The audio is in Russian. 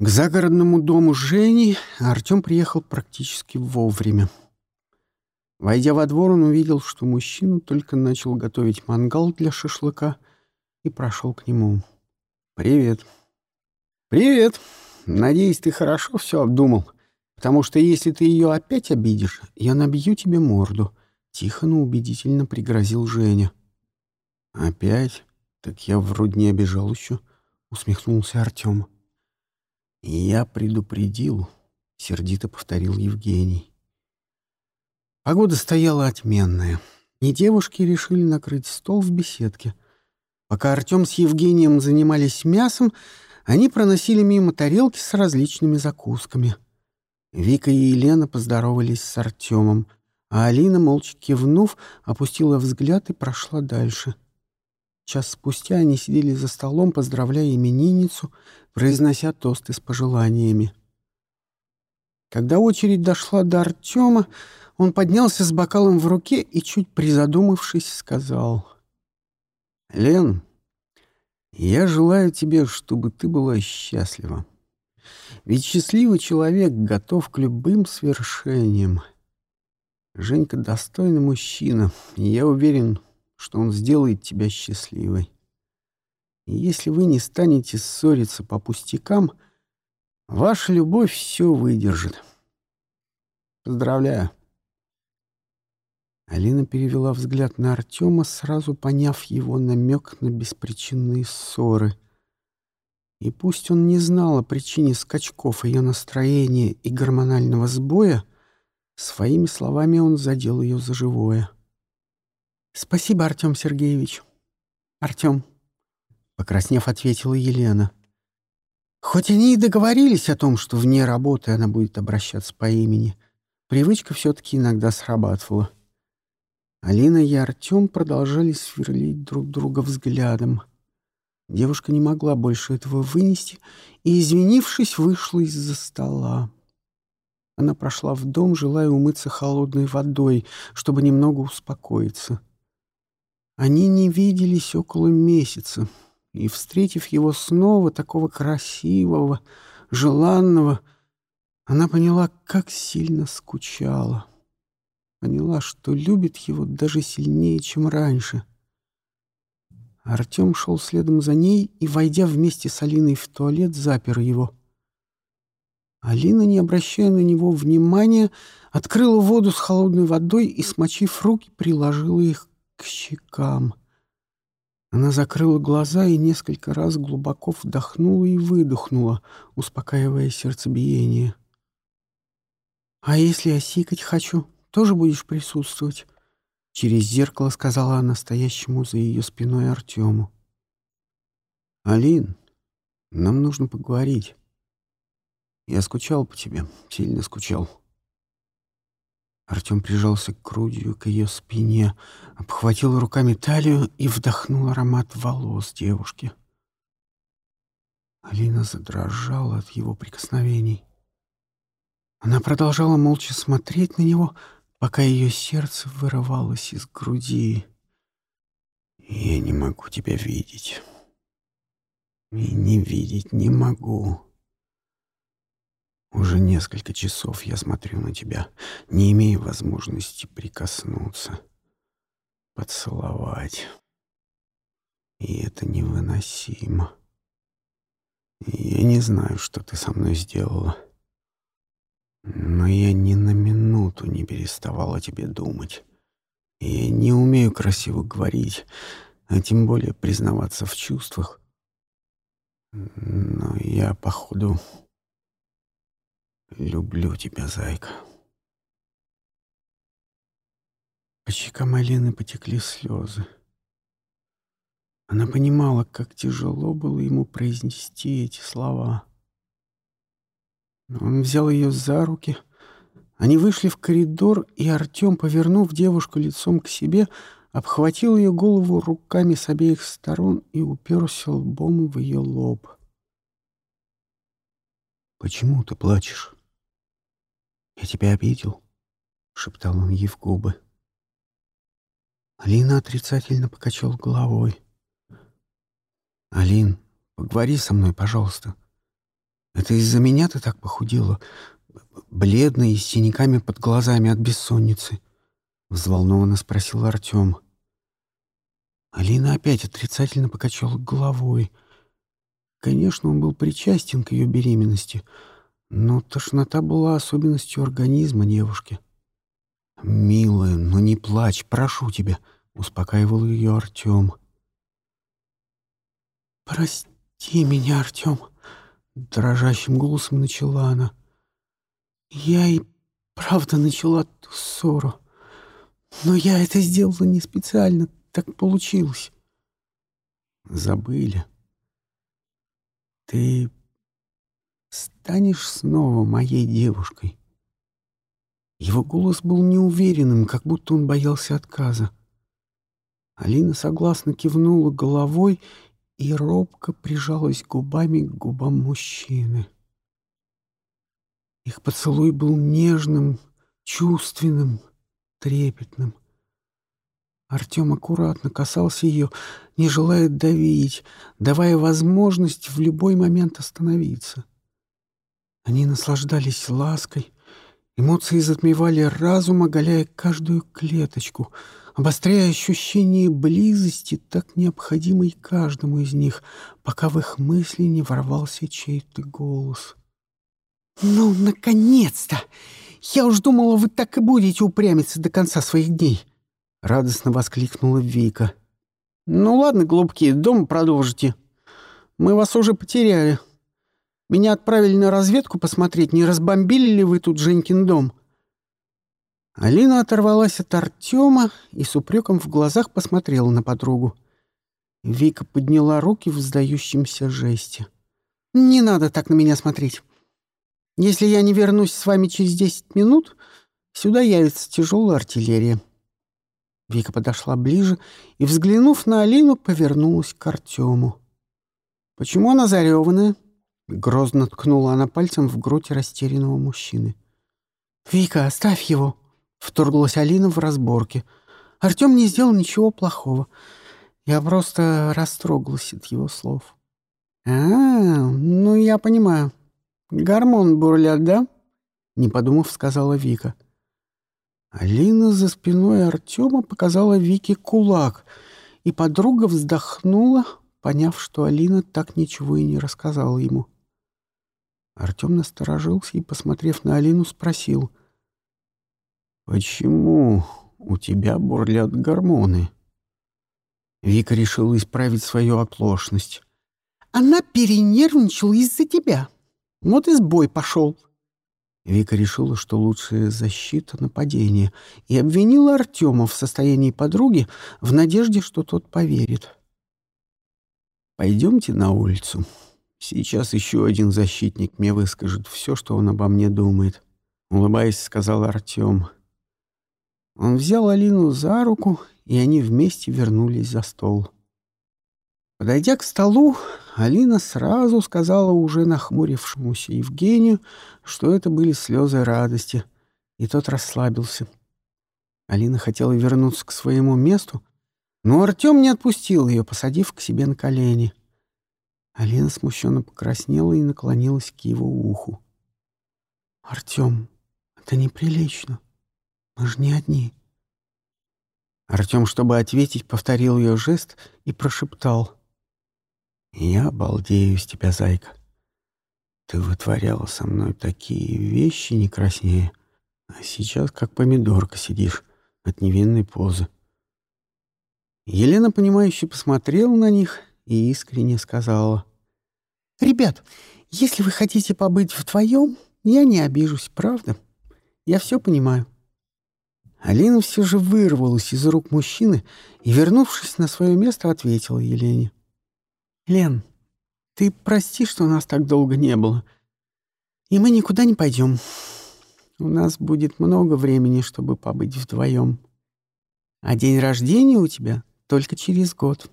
К загородному дому Жени Артем приехал практически вовремя. Войдя во двор, он увидел, что мужчина только начал готовить мангал для шашлыка и прошел к нему. «Привет». «Привет. Надеюсь, ты хорошо все обдумал, потому что если ты ее опять обидишь, я набью тебе морду», — тихо, но убедительно пригрозил Женя. «Опять? Так я вроде не обижал еще», — усмехнулся Артем. «Я предупредил», — сердито повторил Евгений. Погода стояла отменная, и девушки решили накрыть стол в беседке. Пока Артем с Евгением занимались мясом, они проносили мимо тарелки с различными закусками. Вика и Елена поздоровались с Артемом, а Алина, молча кивнув, опустила взгляд и прошла дальше — Час спустя они сидели за столом, поздравляя именинницу, произнося тосты с пожеланиями. Когда очередь дошла до Артема, он поднялся с бокалом в руке и, чуть призадумавшись, сказал. «Лен, я желаю тебе, чтобы ты была счастлива. Ведь счастливый человек готов к любым свершениям. Женька достойный мужчина, и я уверен, что он сделает тебя счастливой. И если вы не станете ссориться по пустякам, ваша любовь все выдержит. Поздравляю. Алина перевела взгляд на Артема, сразу поняв его намек на беспричинные ссоры. И пусть он не знал о причине скачков ее настроения и гормонального сбоя, своими словами он задел ее за живое. — «Спасибо, Артем Сергеевич». «Артем», — покраснев, ответила Елена. Хоть они и договорились о том, что вне работы она будет обращаться по имени, привычка все-таки иногда срабатывала. Алина и Артем продолжали сверлить друг друга взглядом. Девушка не могла больше этого вынести и, извинившись, вышла из-за стола. Она прошла в дом, желая умыться холодной водой, чтобы немного успокоиться. Они не виделись около месяца, и, встретив его снова, такого красивого, желанного, она поняла, как сильно скучала. Поняла, что любит его даже сильнее, чем раньше. Артем шел следом за ней и, войдя вместе с Алиной в туалет, запер его. Алина, не обращая на него внимания, открыла воду с холодной водой и, смочив руки, приложила их к щекам. Она закрыла глаза и несколько раз глубоко вдохнула и выдохнула, успокаивая сердцебиение. «А если я сикать хочу, тоже будешь присутствовать?» Через зеркало сказала она стоящему за ее спиной Артему. «Алин, нам нужно поговорить. Я скучал по тебе, сильно скучал». Артем прижался к грудью, к ее спине, обхватил руками талию и вдохнул аромат волос девушки. Алина задрожала от его прикосновений. Она продолжала молча смотреть на него, пока ее сердце вырывалось из груди. «Я не могу тебя видеть. И не видеть не могу», уже несколько часов я смотрю на тебя, не имея возможности прикоснуться, поцеловать. И это невыносимо. Я не знаю, что ты со мной сделала. Но я ни на минуту не переставала тебе думать. Я не умею красиво говорить, а тем более признаваться в чувствах. Но я, походу, Люблю тебя, зайка. По щекам Алены потекли слезы. Она понимала, как тяжело было ему произнести эти слова. Он взял ее за руки. Они вышли в коридор, и Артем, повернув девушку лицом к себе, обхватил ее голову руками с обеих сторон и уперся лбом в ее лоб. «Почему ты плачешь?» «Я тебя обидел?» — шептал он ей в губы. Алина отрицательно покачала головой. «Алин, поговори со мной, пожалуйста. Это из-за меня ты так похудела? Бледная и с синяками под глазами от бессонницы?» — взволнованно спросил Артем. Алина опять отрицательно покачала головой. Конечно, он был причастен к ее беременности, но тошнота была особенностью организма девушки. «Милая, ну не плачь, прошу тебя», — успокаивал ее Артем. «Прости меня, Артем», — дрожащим голосом начала она. «Я и правда начала ту ссору, но я это сделала не специально, так получилось». «Забыли. Ты станешь снова моей девушкой». Его голос был неуверенным, как будто он боялся отказа. Алина согласно кивнула головой и робко прижалась губами к губам мужчины. Их поцелуй был нежным, чувственным, трепетным. Артем аккуратно касался ее, не желая давить, давая возможность в любой момент остановиться. Они наслаждались лаской, Эмоции затмевали разум, оголяя каждую клеточку, обостряя ощущение близости, так необходимой каждому из них, пока в их мысли не ворвался чей-то голос. «Ну, наконец-то! Я уж думала, вы так и будете упрямиться до конца своих дней!» — радостно воскликнула Вика. «Ну ладно, голубки, дом продолжите. Мы вас уже потеряли». Меня отправили на разведку посмотреть, не разбомбили ли вы тут Женькин дом». Алина оторвалась от Артема и с упреком в глазах посмотрела на подругу. Вика подняла руки в сдающемся жесте. «Не надо так на меня смотреть. Если я не вернусь с вами через десять минут, сюда явится тяжелая артиллерия». Вика подошла ближе и, взглянув на Алину, повернулась к Артему. «Почему она зареванная?» Грозно ткнула она пальцем в грудь растерянного мужчины. «Вика, оставь его!» — вторглась Алина в разборке. «Артем не сделал ничего плохого. Я просто растрогалась от его слов». «А, ну я понимаю. Гормон бурлят, да?» — не подумав, сказала Вика. Алина за спиной Артема показала Вике кулак, и подруга вздохнула, поняв, что Алина так ничего и не рассказала ему. Артем насторожился и, посмотрев на Алину, спросил. «Почему у тебя бурлят гормоны?» Вика решила исправить свою оплошность. «Она перенервничала из-за тебя. Вот и сбой пошел». Вика решила, что лучшая защита — нападение, и обвинила Артема в состоянии подруги в надежде, что тот поверит. «Пойдемте на улицу», Сейчас еще один защитник мне выскажет все, что он обо мне думает. Улыбаясь, сказал Артем. Он взял Алину за руку, и они вместе вернулись за стол. Подойдя к столу, Алина сразу сказала уже нахмурившемуся Евгению, что это были слезы радости, и тот расслабился. Алина хотела вернуться к своему месту, но Артем не отпустил ее, посадив к себе на колени. Алина смущенно покраснела и наклонилась к его уху. «Артем, это неприлично. Мы же не одни». Артем, чтобы ответить, повторил ее жест и прошептал. «Я обалдею с тебя, зайка. Ты вытворяла со мной такие вещи не краснее, а сейчас как помидорка сидишь от невинной позы». Елена, понимающе посмотрела на них и искренне сказала. «Ребят, если вы хотите побыть вдвоем, я не обижусь, правда? Я все понимаю». Алина все же вырвалась из рук мужчины и, вернувшись на свое место, ответила Елене. «Лен, ты прости, что нас так долго не было. И мы никуда не пойдем. У нас будет много времени, чтобы побыть вдвоем. А день рождения у тебя только через год».